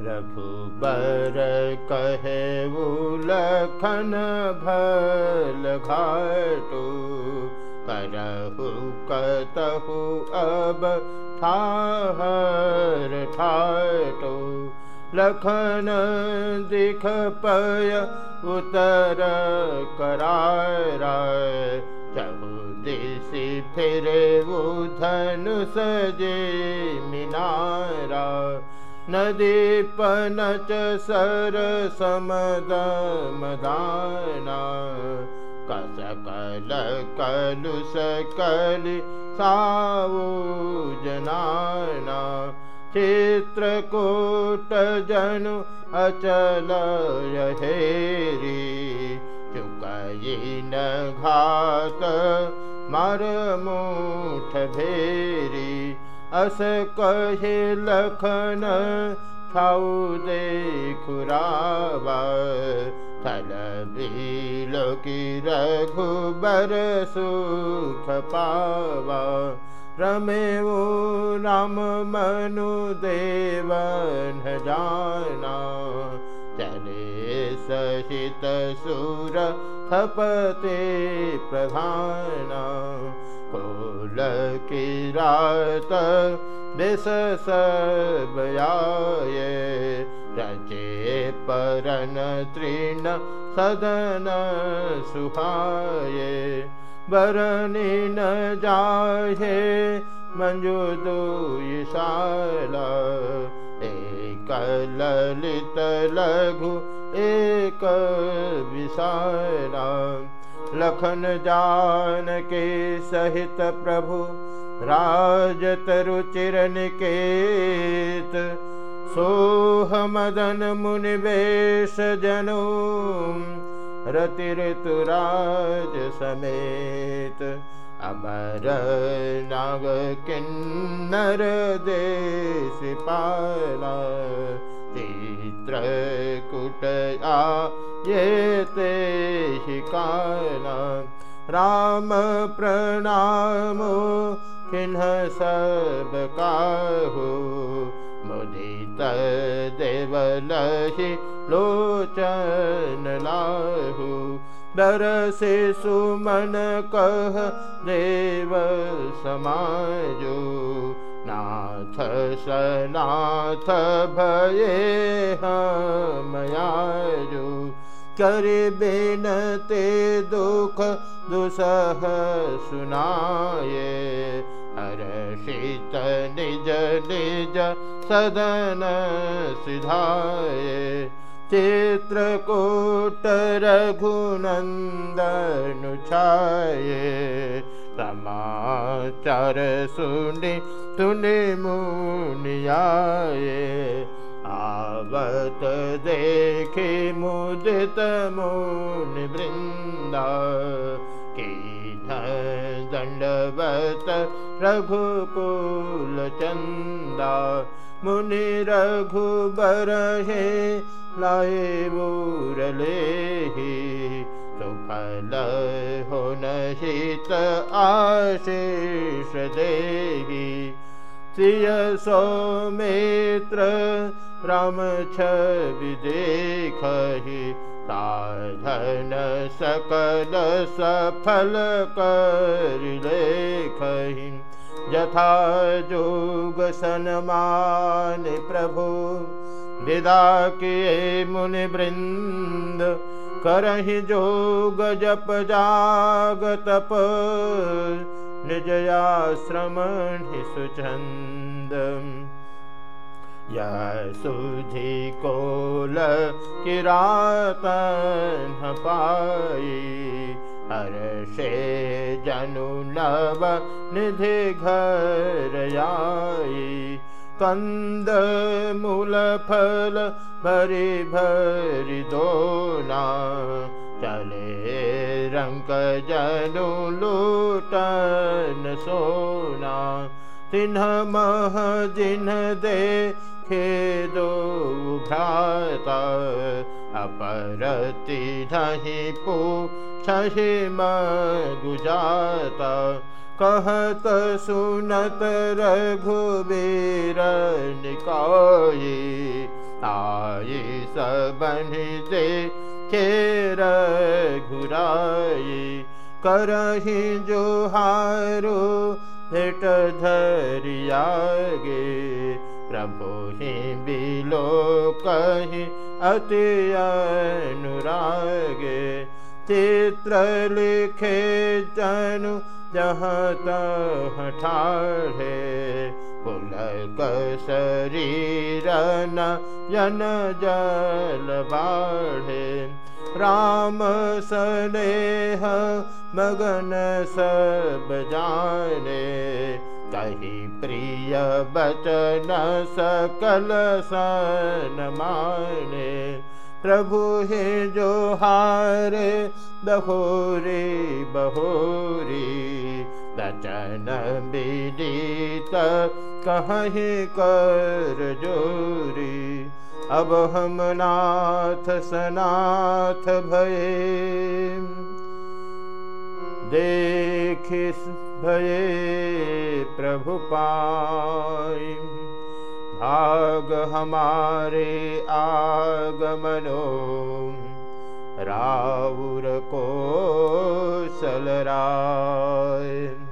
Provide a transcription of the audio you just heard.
रघुबर कहे लखन भल घाटो। करहु कतहु अब ठाहर ठाटो। लखन दिख पय उतर करारा। दिशि फिरे धनु सजे मिनारा नदी पनच सर समद मदाना कसकल कलु सकलि चित्रकूट जनु अचल यहेरी चुकई न घात मर मुठ भेरी अस कहे लखन खाऊ दे खुरावा थल बील की रघुबर सुख पावा। रमे वो राम मनु देवन जाना चले सहित सुर थपते प्रधाना कोल की रात विष सब आए रचे परन तृण सदन सुहाये। बरनी न जाहे दुशाला एक ललित लघु एक विशाला लखन जान के सहित प्रभु राजतरुचिरनिकेत सोह मदन मुनिवेश जनो रतिऋतुराज समेत। अमर नाग किन्नर देश पाला चित्र कुटया ये ते काला राम प्रणामो किन्ह सब काहु। मुदित देवलहि लोचन लाहु। डर से सुमन कह देव समाजो। नाथ सनाथ भये हमयाजो बेनते दुख दुसह सुनाये हर्षित निज निज सदन सिधाये। चित्रकूट रघुनन्दनुछाये समाचार सुनि तुनि मुनियाये आवत देखि मुदित मुनिवृन्दा की दण्डवत रघुकुलचन्दा मुनि रघुबरहे लाये मुरलेहि सुफल हो नशित आशीष देहि। सिय सौमित्र राम छवि देखहि साधन सकल सफल लेखहि। यथा जोग सनमान प्रभु विदा के मुनि वृंद करहि जोग जप जाग तप निजयाश्रम सुचंद सुझी कोल किरातन पाई। हर्षे जनु नव निधि घर आई कंद मूल फल भरी भरी दोना। चले रंग जनु लूटन सोना। तिन्ह मह जिन्ह दे खेदो भ्राता अपरति ढहि पू छहि गुजाता कहत सुनत रघुबीर निकाये आई सबनि दे खेर घुराई करही जो हारो भेट धरियागे प्रभु ही बिलो कही अति अनुरागे चित्र लिखे जनु जहाँ तह ठाढ़े पुलक शरीर न जन जल बाढ़े राम स्नेह मगन सब जाने प्रिय बचन सकल सन माने प्रभु हे जो हारे बहोरे बहोरी बचन विदित कहीं कर जोरी। नाथ सनाथ भये। देख भये प्रभु पाई। भाग हमारे आगमनो। राउर को सलराय